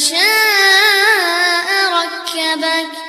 شاء ركبك.